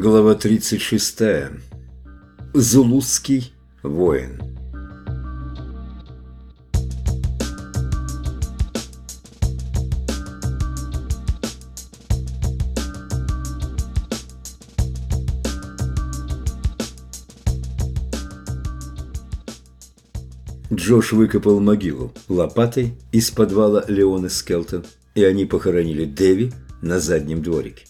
Глава 36. Зулузский воин. Джош выкопал могилу лопатой из подвала Леона Скелтон, и они похоронили Дэви на заднем дворике.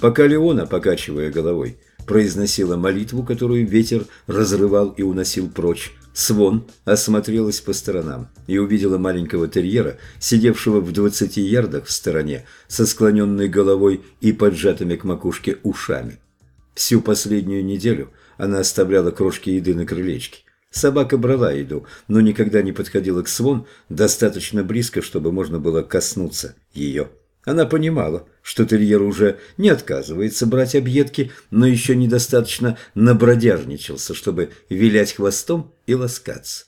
Пока Леона, покачивая головой, произносила молитву, которую ветер разрывал и уносил прочь, Свон осмотрелась по сторонам и увидела маленького терьера, сидевшего в двадцати ярдах в стороне, со склоненной головой и поджатыми к макушке ушами. Всю последнюю неделю она оставляла крошки еды на крылечке. Собака брала еду, но никогда не подходила к Свон достаточно близко, чтобы можно было коснуться ее. Она понимала, что терьер уже не отказывается брать объедки, но еще недостаточно набродяжничался, чтобы вилять хвостом и ласкаться.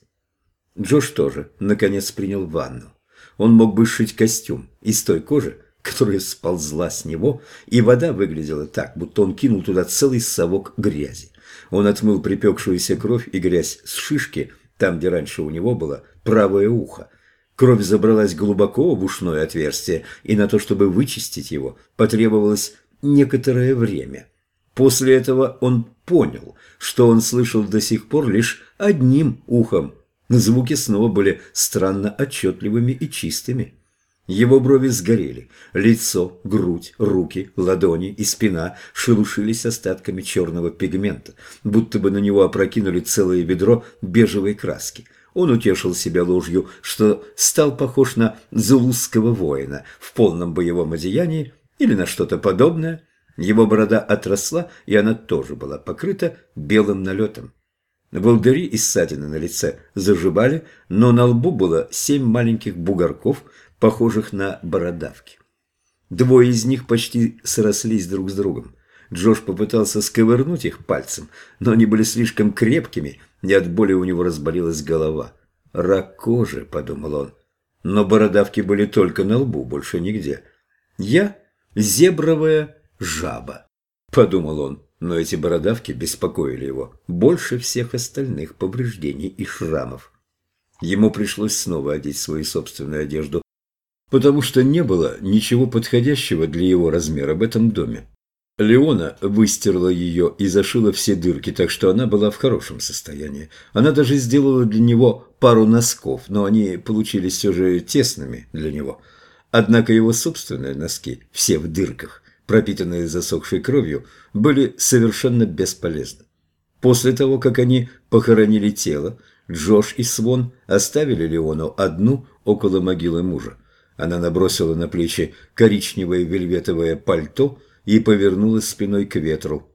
Джош тоже, наконец, принял ванну. Он мог бы сшить костюм из той кожи, которая сползла с него, и вода выглядела так, будто он кинул туда целый совок грязи. Он отмыл припекшуюся кровь и грязь с шишки, там, где раньше у него было правое ухо, Кровь забралась глубоко в ушное отверстие, и на то, чтобы вычистить его, потребовалось некоторое время. После этого он понял, что он слышал до сих пор лишь одним ухом. Звуки снова были странно отчетливыми и чистыми. Его брови сгорели, лицо, грудь, руки, ладони и спина шелушились остатками черного пигмента, будто бы на него опрокинули целое ведро бежевой краски – он утешил себя ложью, что стал похож на зулузского воина в полном боевом одеянии или на что-то подобное. Его борода отросла, и она тоже была покрыта белым налетом. Волдыри и ссадины на лице заживали, но на лбу было семь маленьких бугорков, похожих на бородавки. Двое из них почти срослись друг с другом. Джош попытался сковырнуть их пальцем, но они были слишком крепкими – и от боли у него разболелась голова. «Рак кожи», — подумал он. Но бородавки были только на лбу, больше нигде. «Я зебровая жаба», — подумал он. Но эти бородавки беспокоили его больше всех остальных повреждений и шрамов. Ему пришлось снова одеть свою собственную одежду, потому что не было ничего подходящего для его размера в этом доме. Леона выстерла ее и зашила все дырки, так что она была в хорошем состоянии. Она даже сделала для него пару носков, но они получились все же тесными для него. Однако его собственные носки, все в дырках, пропитанные засохшей кровью, были совершенно бесполезны. После того, как они похоронили тело, Джош и Свон оставили Леону одну около могилы мужа. Она набросила на плечи коричневое вельветовое пальто – и повернулась спиной к ветру.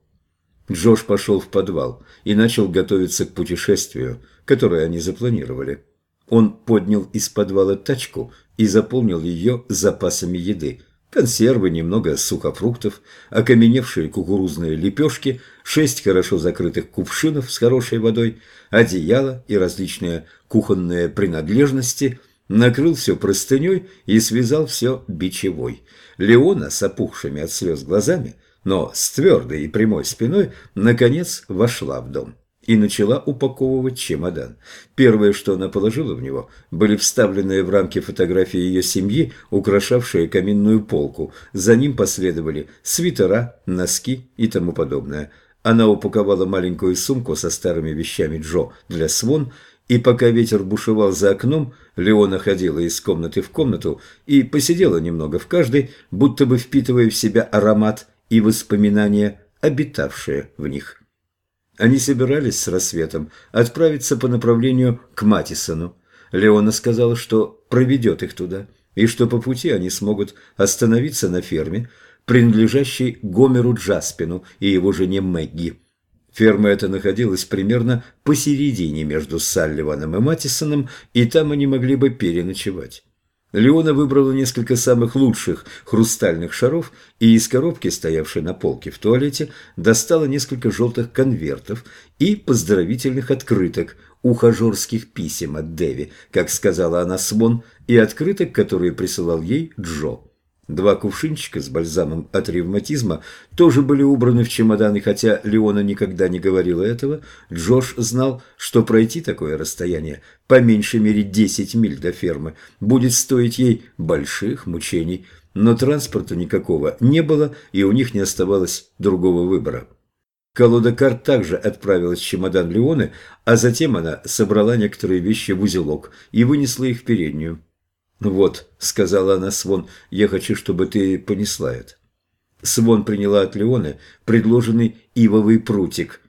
Джош пошел в подвал и начал готовиться к путешествию, которое они запланировали. Он поднял из подвала тачку и заполнил ее запасами еды. Консервы, немного сухофруктов, окаменевшие кукурузные лепешки, шесть хорошо закрытых кувшинов с хорошей водой, одеяло и различные кухонные принадлежности, накрыл все простыней и связал все бичевой. Леона с опухшими от слез глазами, но с твердой и прямой спиной, наконец вошла в дом и начала упаковывать чемодан. Первое, что она положила в него, были вставленные в рамки фотографии ее семьи, украшавшие каминную полку. За ним последовали свитера, носки и тому подобное. Она упаковала маленькую сумку со старыми вещами Джо для Свон и пока ветер бушевал за окном, Леона ходила из комнаты в комнату и посидела немного в каждой, будто бы впитывая в себя аромат и воспоминания, обитавшие в них. Они собирались с рассветом отправиться по направлению к Матисону. Леона сказала, что проведет их туда, и что по пути они смогут остановиться на ферме, принадлежащей Гомеру Джаспину и его жене Мэгги. Ферма эта находилась примерно посередине между Салливаном и Матисоном, и там они могли бы переночевать. Леона выбрала несколько самых лучших хрустальных шаров и из коробки, стоявшей на полке в туалете, достала несколько желтых конвертов и поздравительных открыток, ухажерских писем от Дэви, как сказала она Свон, и открыток, которые присылал ей Джо. Два кувшинчика с бальзамом от ревматизма тоже были убраны в чемодан, и хотя Леона никогда не говорила этого, Джош знал, что пройти такое расстояние, по меньшей мере 10 миль до фермы, будет стоить ей больших мучений. Но транспорта никакого не было, и у них не оставалось другого выбора. Колода карт также отправилась в чемодан Леоны, а затем она собрала некоторые вещи в узелок и вынесла их в переднюю. «Вот», — сказала она Свон, — «я хочу, чтобы ты понесла это». Свон приняла от Леоны предложенный ивовый прутик.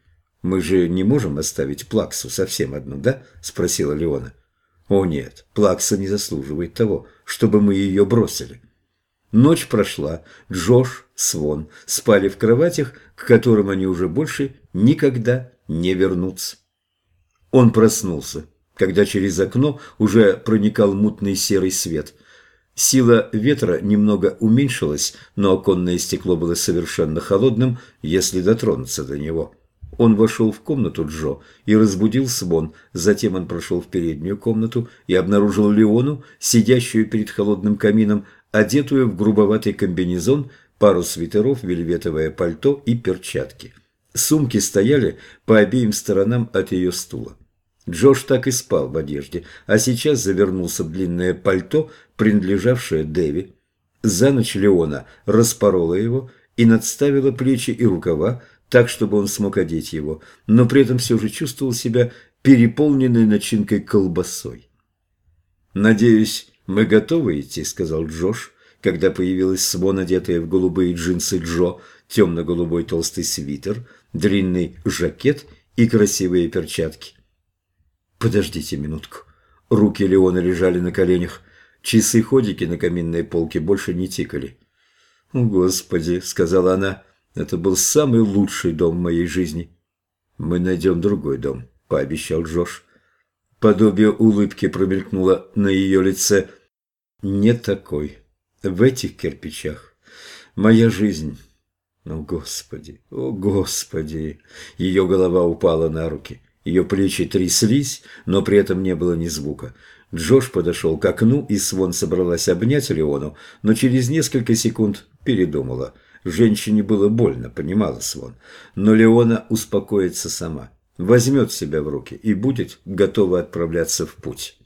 «Мы же не можем оставить Плаксу совсем одну, да?» – спросила Леона. «О нет, Плакса не заслуживает того, чтобы мы ее бросили». Ночь прошла, Джош, Свон спали в кроватях, к которым они уже больше никогда не вернутся. Он проснулся когда через окно уже проникал мутный серый свет. Сила ветра немного уменьшилась, но оконное стекло было совершенно холодным, если дотронуться до него. Он вошел в комнату Джо и разбудил Свон. Затем он прошел в переднюю комнату и обнаружил Леону, сидящую перед холодным камином, одетую в грубоватый комбинезон, пару свитеров, вельветовое пальто и перчатки. Сумки стояли по обеим сторонам от ее стула. Джош так и спал в одежде, а сейчас завернулся в длинное пальто, принадлежавшее Дэви. За ночь Леона распорола его и надставила плечи и рукава так, чтобы он смог одеть его, но при этом все же чувствовал себя переполненной начинкой колбасой. «Надеюсь, мы готовы идти», — сказал Джош, когда появилась Свон, одетая в голубые джинсы Джо, темно-голубой толстый свитер, длинный жакет и красивые перчатки. Подождите минутку. Руки Леона лежали на коленях. Часы-ходики на каминной полке больше не тикали. «Господи», — сказала она, — «это был самый лучший дом в моей жизни». «Мы найдем другой дом», — пообещал Джош. Подобие улыбки промелькнуло на ее лице. «Не такой. В этих кирпичах. Моя жизнь. О, Господи! О, Господи!» Ее голова упала на руки. Ее плечи тряслись, но при этом не было ни звука. Джош подошел к окну, и Свон собралась обнять Леону, но через несколько секунд передумала. Женщине было больно, понимала Свон. Но Леона успокоится сама, возьмет себя в руки и будет готова отправляться в путь.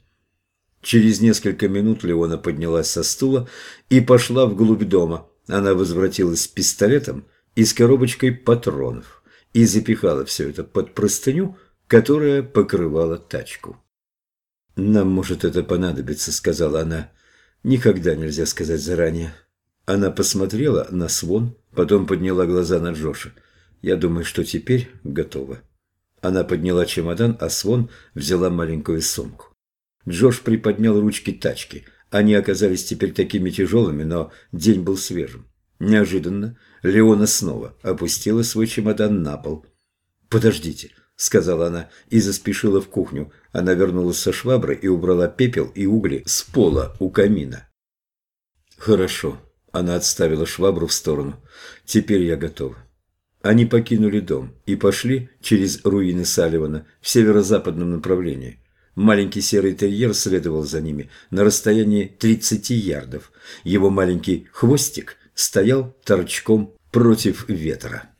Через несколько минут Леона поднялась со стула и пошла вглубь дома. Она возвратилась с пистолетом и с коробочкой патронов и запихала все это под простыню, которая покрывала тачку. «Нам может это понадобиться», — сказала она. «Никогда нельзя сказать заранее». Она посмотрела на Свон, потом подняла глаза на Джоша. «Я думаю, что теперь готова». Она подняла чемодан, а Свон взяла маленькую сумку. Джош приподнял ручки тачки. Они оказались теперь такими тяжелыми, но день был свежим. Неожиданно Леона снова опустила свой чемодан на пол. «Подождите», — сказала она и заспешила в кухню. Она вернулась со шваброй и убрала пепел и угли с пола у камина. «Хорошо», — она отставила швабру в сторону. «Теперь я готова». Они покинули дом и пошли через руины Салливана в северо-западном направлении. Маленький серый терьер следовал за ними на расстоянии 30 ярдов. Его маленький хвостик стоял торчком против ветра.